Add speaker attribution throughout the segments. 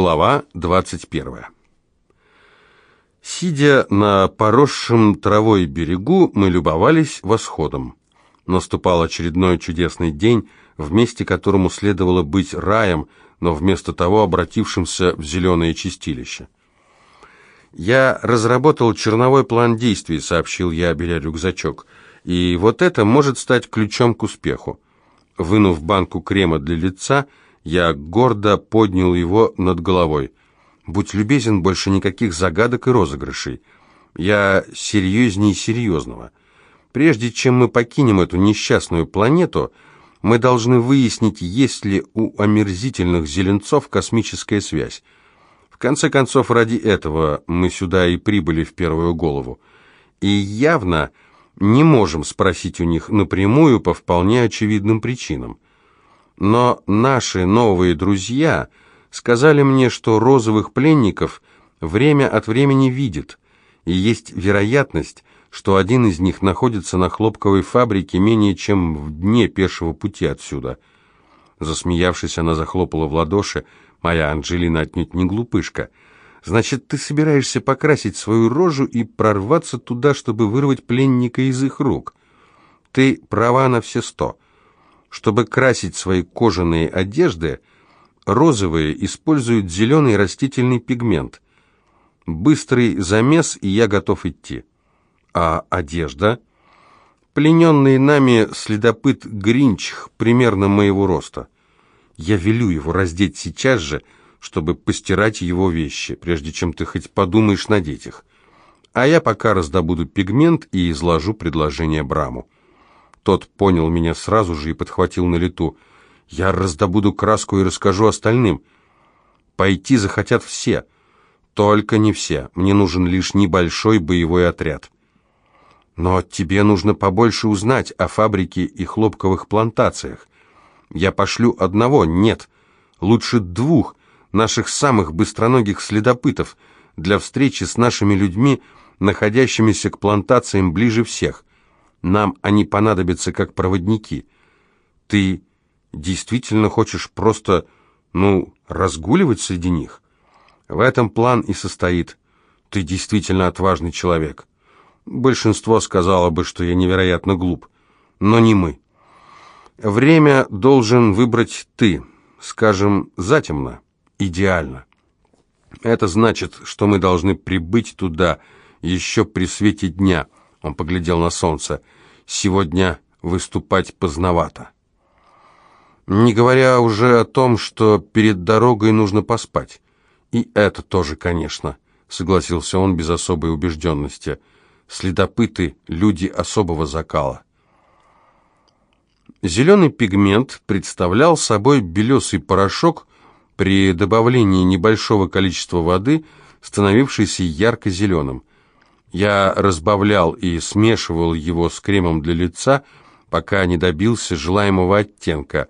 Speaker 1: Глава 21. Сидя на поросшем травой берегу, мы любовались восходом. Наступал очередной чудесный день, в месте которому следовало быть раем, но вместо того обратившимся в зеленое чистилище. «Я разработал черновой план действий», — сообщил я, беря рюкзачок, «и вот это может стать ключом к успеху». Вынув банку крема для лица, я гордо поднял его над головой. «Будь любезен, больше никаких загадок и розыгрышей. Я серьезней серьезного. Прежде чем мы покинем эту несчастную планету, мы должны выяснить, есть ли у омерзительных зеленцов космическая связь. В конце концов, ради этого мы сюда и прибыли в первую голову. И явно не можем спросить у них напрямую по вполне очевидным причинам. Но наши новые друзья сказали мне, что розовых пленников время от времени видят, и есть вероятность, что один из них находится на хлопковой фабрике менее чем в дне пешего пути отсюда. Засмеявшись, она захлопала в ладоши, Моя Анжелина отнюдь не глупышка. Значит, ты собираешься покрасить свою рожу и прорваться туда, чтобы вырвать пленника из их рук. Ты права на все сто. Чтобы красить свои кожаные одежды, розовые используют зеленый растительный пигмент. Быстрый замес, и я готов идти. А одежда? Плененный нами следопыт Гринчх примерно моего роста. Я велю его раздеть сейчас же, чтобы постирать его вещи, прежде чем ты хоть подумаешь надеть их. А я пока раздобуду пигмент и изложу предложение Браму. Тот понял меня сразу же и подхватил на лету. Я раздобуду краску и расскажу остальным. Пойти захотят все. Только не все. Мне нужен лишь небольшой боевой отряд. Но тебе нужно побольше узнать о фабрике и хлопковых плантациях. Я пошлю одного, нет, лучше двух наших самых быстроногих следопытов для встречи с нашими людьми, находящимися к плантациям ближе всех. Нам они понадобятся как проводники. Ты действительно хочешь просто, ну, разгуливать среди них? В этом план и состоит. Ты действительно отважный человек. Большинство сказало бы, что я невероятно глуп, но не мы. Время должен выбрать ты, скажем, затемно, идеально. Это значит, что мы должны прибыть туда еще при свете дня. Он поглядел на солнце. Сегодня выступать поздновато. Не говоря уже о том, что перед дорогой нужно поспать. И это тоже, конечно, согласился он без особой убежденности. Следопыты — люди особого закала. Зеленый пигмент представлял собой белесый порошок при добавлении небольшого количества воды, становившийся ярко-зеленым. Я разбавлял и смешивал его с кремом для лица, пока не добился желаемого оттенка,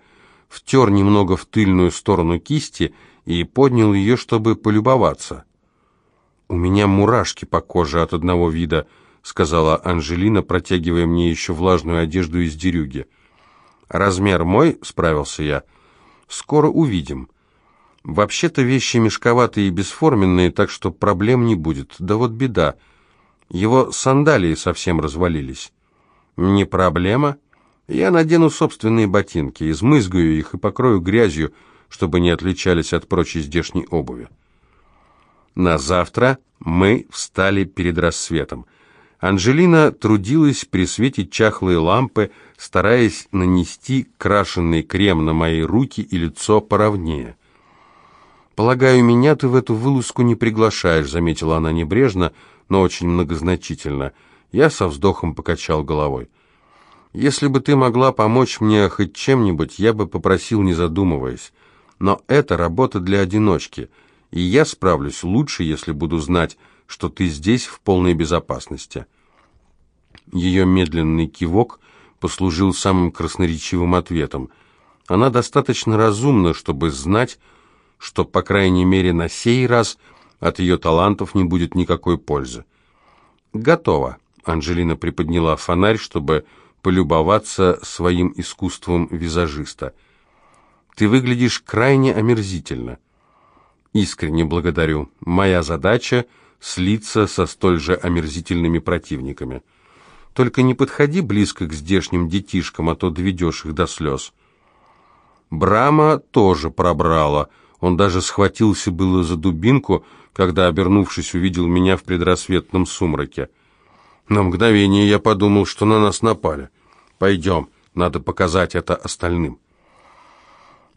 Speaker 1: втер немного в тыльную сторону кисти и поднял ее, чтобы полюбоваться. «У меня мурашки по коже от одного вида», — сказала Анжелина, протягивая мне еще влажную одежду из дерюги. «Размер мой?» — справился я. «Скоро увидим. Вообще-то вещи мешковатые и бесформенные, так что проблем не будет. Да вот беда. Его сандалии совсем развалились». «Не проблема. Я надену собственные ботинки, измызгаю их и покрою грязью, чтобы не отличались от прочей здешней обуви». На завтра мы встали перед рассветом — Анжелина трудилась при свете чахлой лампы, стараясь нанести крашеный крем на мои руки и лицо поровнее. «Полагаю, меня ты в эту вылазку не приглашаешь», — заметила она небрежно, но очень многозначительно. Я со вздохом покачал головой. «Если бы ты могла помочь мне хоть чем-нибудь, я бы попросил, не задумываясь. Но это работа для одиночки, и я справлюсь лучше, если буду знать, что ты здесь в полной безопасности». Ее медленный кивок послужил самым красноречивым ответом. Она достаточно разумна, чтобы знать, что, по крайней мере, на сей раз от ее талантов не будет никакой пользы. «Готово», — Анжелина приподняла фонарь, чтобы полюбоваться своим искусством визажиста. «Ты выглядишь крайне омерзительно». Искренне благодарю. Моя задача — слиться со столь же омерзительными противниками. Только не подходи близко к здешним детишкам, а то доведешь их до слез. Брама тоже пробрала. Он даже схватился было за дубинку, когда, обернувшись, увидел меня в предрассветном сумраке. На мгновение я подумал, что на нас напали. «Пойдем, надо показать это остальным».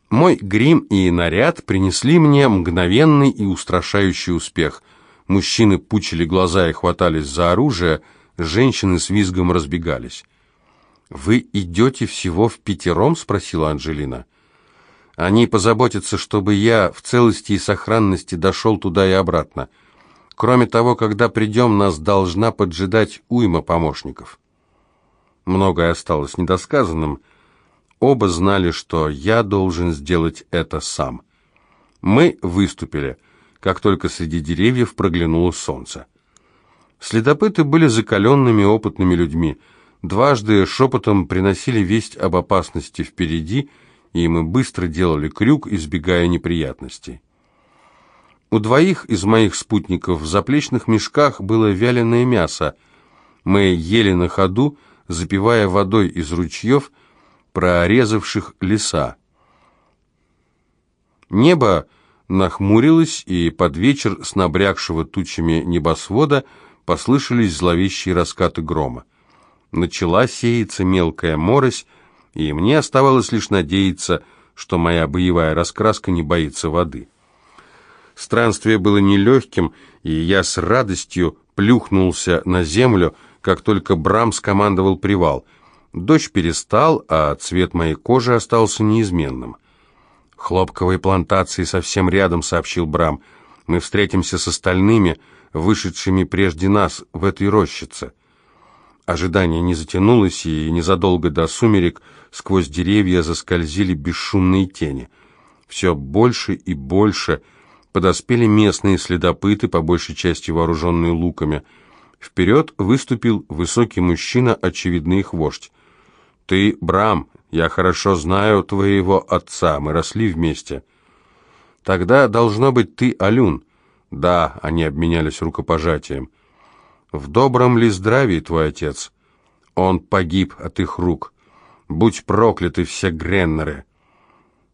Speaker 1: Мой грим и наряд принесли мне мгновенный и устрашающий успех. Мужчины пучили глаза и хватались за оружие, женщины с визгом разбегались. «Вы идете всего в пятером?» — спросила Анжелина. «Они позаботятся, чтобы я в целости и сохранности дошел туда и обратно. Кроме того, когда придем, нас должна поджидать уйма помощников». Многое осталось недосказанным, — Оба знали, что я должен сделать это сам. Мы выступили, как только среди деревьев проглянуло солнце. Следопыты были закаленными опытными людьми. Дважды шепотом приносили весть об опасности впереди, и мы быстро делали крюк, избегая неприятностей. У двоих из моих спутников в заплечных мешках было вяленое мясо. Мы ели на ходу, запивая водой из ручьев, прорезавших леса. Небо нахмурилось, и под вечер с набрякшего тучами небосвода послышались зловещие раскаты грома. Начала сеяться мелкая морось, и мне оставалось лишь надеяться, что моя боевая раскраска не боится воды. Странствие было нелегким, и я с радостью плюхнулся на землю, как только Брам скомандовал привал — Дождь перестал, а цвет моей кожи остался неизменным. «Хлопковые плантации совсем рядом», — сообщил Брам. «Мы встретимся с остальными, вышедшими прежде нас в этой рощице». Ожидание не затянулось, и незадолго до сумерек сквозь деревья заскользили бесшумные тени. Все больше и больше подоспели местные следопыты, по большей части вооруженные луками. Вперед выступил высокий мужчина, очевидно их вождь. «Ты, Брам, я хорошо знаю твоего отца, мы росли вместе». «Тогда, должно быть, ты Алюн». «Да», — они обменялись рукопожатием. «В добром ли здравии твой отец?» «Он погиб от их рук. Будь прокляты все Греннеры».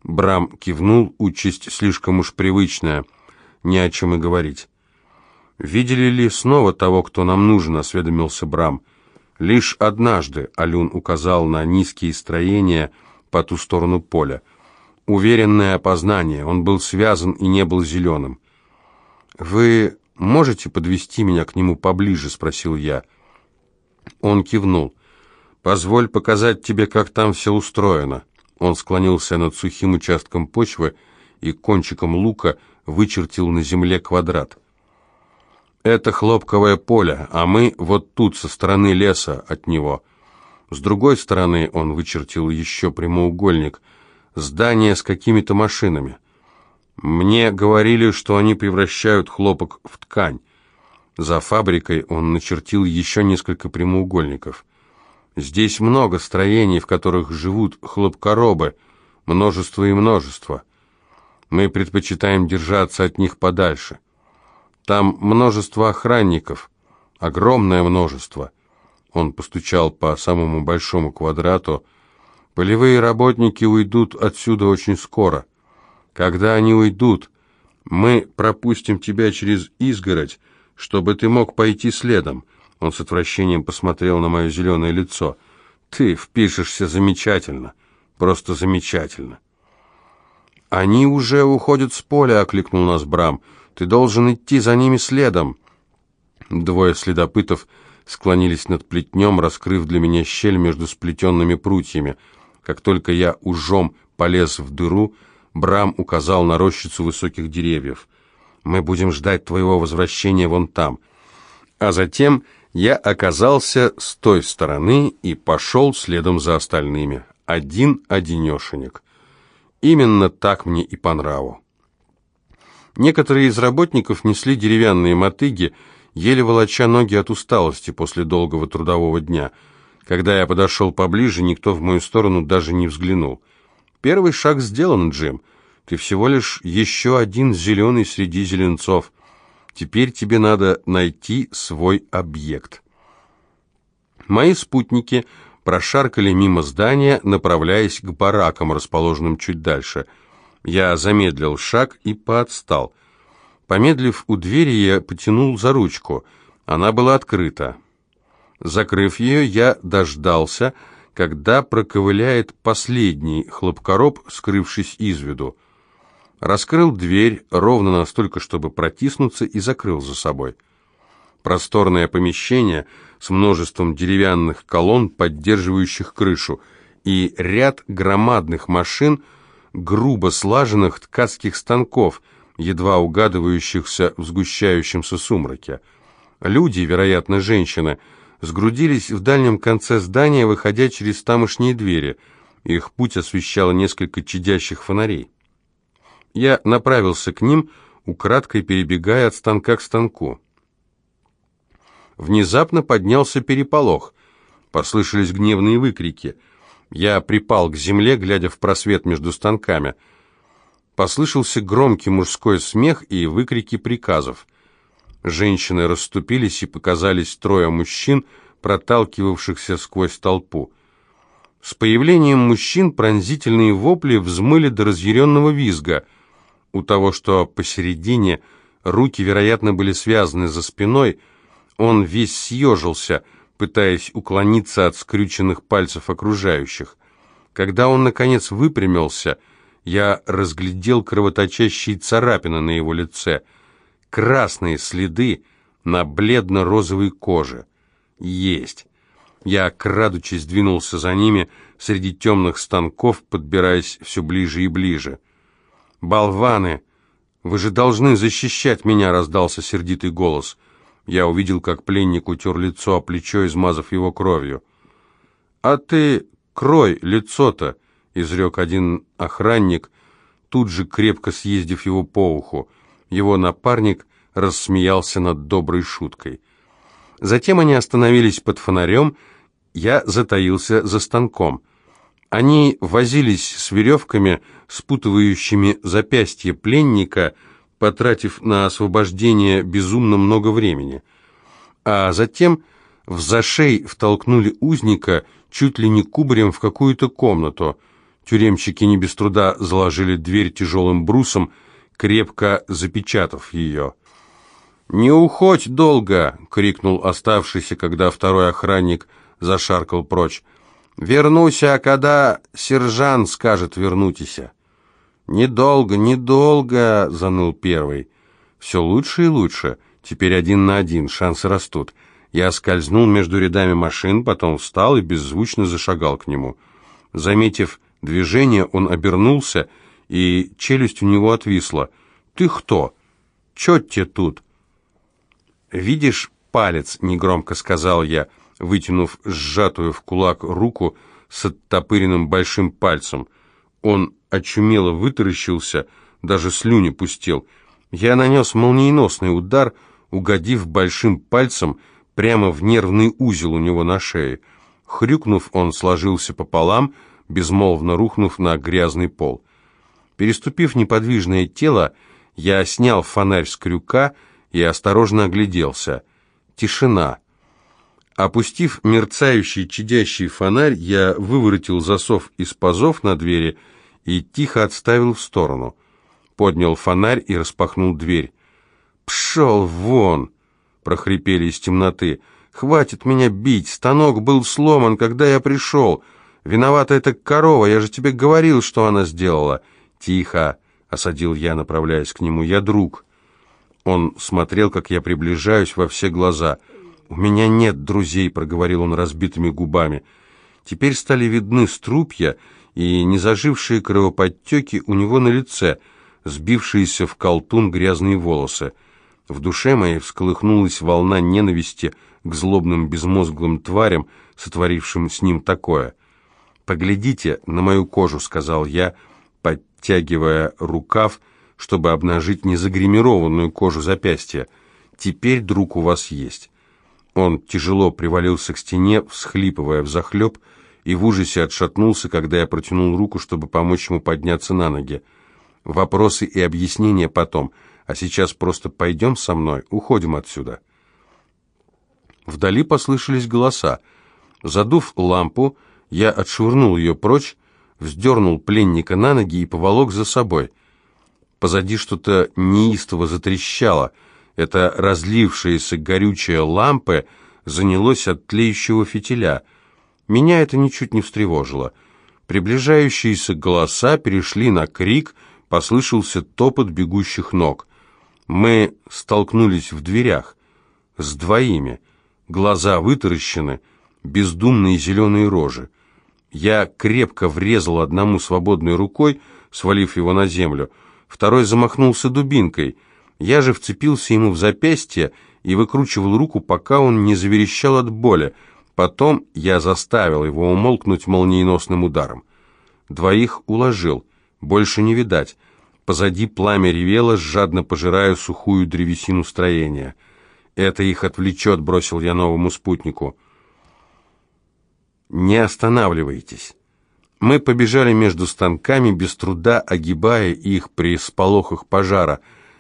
Speaker 1: Брам кивнул, участь слишком уж привычная, не о чем и говорить. «Видели ли снова того, кто нам нужен?» — осведомился. «Брам». Лишь однажды Алюн указал на низкие строения по ту сторону поля. Уверенное опознание, он был связан и не был зеленым. «Вы можете подвести меня к нему поближе?» — спросил я. Он кивнул. «Позволь показать тебе, как там все устроено». Он склонился над сухим участком почвы и кончиком лука вычертил на земле квадрат. Это хлопковое поле, а мы вот тут, со стороны леса от него. С другой стороны он вычертил еще прямоугольник. Здание с какими-то машинами. Мне говорили, что они превращают хлопок в ткань. За фабрикой он начертил еще несколько прямоугольников. Здесь много строений, в которых живут хлопкоробы, множество и множество. Мы предпочитаем держаться от них подальше. Там множество охранников, огромное множество. Он постучал по самому большому квадрату. Полевые работники уйдут отсюда очень скоро. Когда они уйдут, мы пропустим тебя через изгородь, чтобы ты мог пойти следом. Он с отвращением посмотрел на мое зеленое лицо. Ты впишешься замечательно, просто замечательно. Они уже уходят с поля, окликнул нас Брам. Ты должен идти за ними следом». Двое следопытов склонились над плетнем, раскрыв для меня щель между сплетенными прутьями. Как только я ужом полез в дыру, Брам указал на рощицу высоких деревьев. «Мы будем ждать твоего возвращения вон там». А затем я оказался с той стороны и пошел следом за остальными. Один-одинешенек. Именно так мне и по нраву. Некоторые из работников несли деревянные мотыги, еле волоча ноги от усталости после долгого трудового дня. Когда я подошел поближе, никто в мою сторону даже не взглянул. Первый шаг сделан, Джим. Ты всего лишь еще один зеленый среди зеленцов. Теперь тебе надо найти свой объект. Мои спутники прошаркали мимо здания, направляясь к баракам, расположенным чуть дальше. Я замедлил шаг и поотстал. Помедлив у двери, я потянул за ручку. Она была открыта. Закрыв ее, я дождался, когда проковыляет последний хлопкороб, скрывшись из виду. Раскрыл дверь ровно настолько, чтобы протиснуться, и закрыл за собой. Просторное помещение с множеством деревянных колонн, поддерживающих крышу, и ряд громадных машин, грубо слаженных ткацких станков, едва угадывающихся в сгущающемся сумраке. Люди, вероятно, женщины, сгрудились в дальнем конце здания, выходя через тамошние двери. Их путь освещало несколько чадящих фонарей. Я направился к ним, украдкой перебегая от станка к станку. Внезапно поднялся переполох. Послышались гневные выкрики. Я припал к земле, глядя в просвет между станками. Послышался громкий мужской смех и выкрики приказов. Женщины расступились и показались трое мужчин, проталкивавшихся сквозь толпу. С появлением мужчин пронзительные вопли взмыли до разъяренного визга — у того, что посередине, руки, вероятно, были связаны за спиной, он весь съежился, пытаясь уклониться от скрюченных пальцев окружающих. Когда он, наконец, выпрямился, я разглядел кровоточащие царапины на его лице, красные следы на бледно-розовой коже. Есть. Я, крадучись, двинулся за ними среди темных станков, подбираясь все ближе и ближе. «Болваны! Вы же должны защищать меня!» — раздался сердитый голос. Я увидел, как пленник утер лицо о плечо, измазав его кровью. «А ты крой лицо-то!» — изрек один охранник, тут же крепко съездив его по уху. Его напарник рассмеялся над доброй шуткой. Затем они остановились под фонарем, я затаился за станком — они возились с веревками, спутывающими запястье пленника, потратив на освобождение безумно много времени. А затем в зашей втолкнули узника чуть ли не кубарем в какую-то комнату. Тюремщики не без труда заложили дверь тяжелым брусом, крепко запечатав ее. «Не уходь долго!» — крикнул оставшийся, когда второй охранник зашаркал прочь. Вернуся, а когда сержант скажет вернутися. Недолго, недолго, заныл первый. Все лучше и лучше. Теперь один на один, шансы растут. Я скользнул между рядами машин, потом встал и беззвучно зашагал к нему. Заметив движение, он обернулся, и челюсть у него отвисла. «Ты кто? Чё тебе тут?» «Видишь палец?» — негромко сказал я — вытянув сжатую в кулак руку с оттопыренным большим пальцем. Он очумело вытаращился, даже слюни пустил. Я нанес молниеносный удар, угодив большим пальцем прямо в нервный узел у него на шее. Хрюкнув, он сложился пополам, безмолвно рухнув на грязный пол. Переступив неподвижное тело, я снял фонарь с крюка и осторожно огляделся. Тишина. Опустив мерцающий, чадящий фонарь, я выворотил засов из пазов на двери и тихо отставил в сторону. Поднял фонарь и распахнул дверь. «Пшел вон!» — прохрипели из темноты. «Хватит меня бить! Станок был сломан, когда я пришел! Виновата эта корова, я же тебе говорил, что она сделала!» «Тихо!» — осадил я, направляясь к нему. «Я друг!» Он смотрел, как я приближаюсь во все глаза — «У меня нет друзей», — проговорил он разбитыми губами. Теперь стали видны струпья и незажившие кровоподтеки у него на лице, сбившиеся в колтун грязные волосы. В душе моей всколыхнулась волна ненависти к злобным безмозглым тварям, сотворившим с ним такое. «Поглядите на мою кожу», — сказал я, подтягивая рукав, чтобы обнажить незагримированную кожу запястья. «Теперь друг у вас есть». Он тяжело привалился к стене, всхлипывая взахлеб, и в ужасе отшатнулся, когда я протянул руку, чтобы помочь ему подняться на ноги. Вопросы и объяснения потом, а сейчас просто пойдем со мной, уходим отсюда». Вдали послышались голоса. Задув лампу, я отшвырнул ее прочь, вздернул пленника на ноги и поволок за собой. Позади что-то неистово затрещало. Это разлившаяся горючая лампа занялось от тлеющего фитиля. Меня это ничуть не встревожило. Приближающиеся голоса перешли на крик, послышался топот бегущих ног. Мы столкнулись в дверях с двоими. Глаза вытаращены, бездумные зеленые рожи. Я крепко врезал одному свободной рукой, свалив его на землю. Второй замахнулся дубинкой. Я же вцепился ему в запястье и выкручивал руку, пока он не заверещал от боли. Потом я заставил его умолкнуть молниеносным ударом. Двоих уложил. Больше не видать. Позади пламя ревело, жадно пожирая сухую древесину строения. «Это их отвлечет», — бросил я новому спутнику. «Не останавливайтесь». Мы побежали между станками, без труда огибая их при сполохах пожара.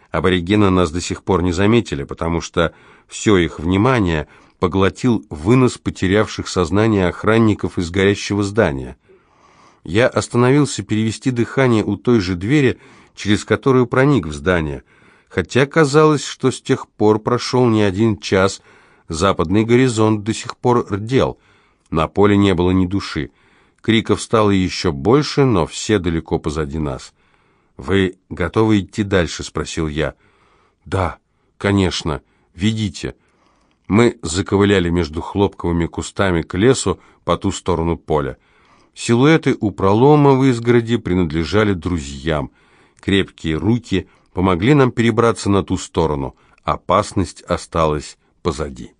Speaker 1: Аборигены нас до сих пор не заметили, потому что все их внимание поглотил вынос потерявших сознание охранников из горящего здания. Я остановился перевести дыхание у той же двери, через которую проник в здание, хотя казалось, что с тех пор прошел не один час, западный горизонт до сих пор рдел — на поле не было ни души. Криков стало еще больше, но все далеко позади нас. «Вы готовы идти дальше?» — спросил я. «Да, конечно. Ведите». Мы заковыляли между хлопковыми кустами к лесу по ту сторону поля. Силуэты у пролома в изгороди принадлежали друзьям. Крепкие руки помогли нам перебраться на ту сторону. Опасность осталась позади.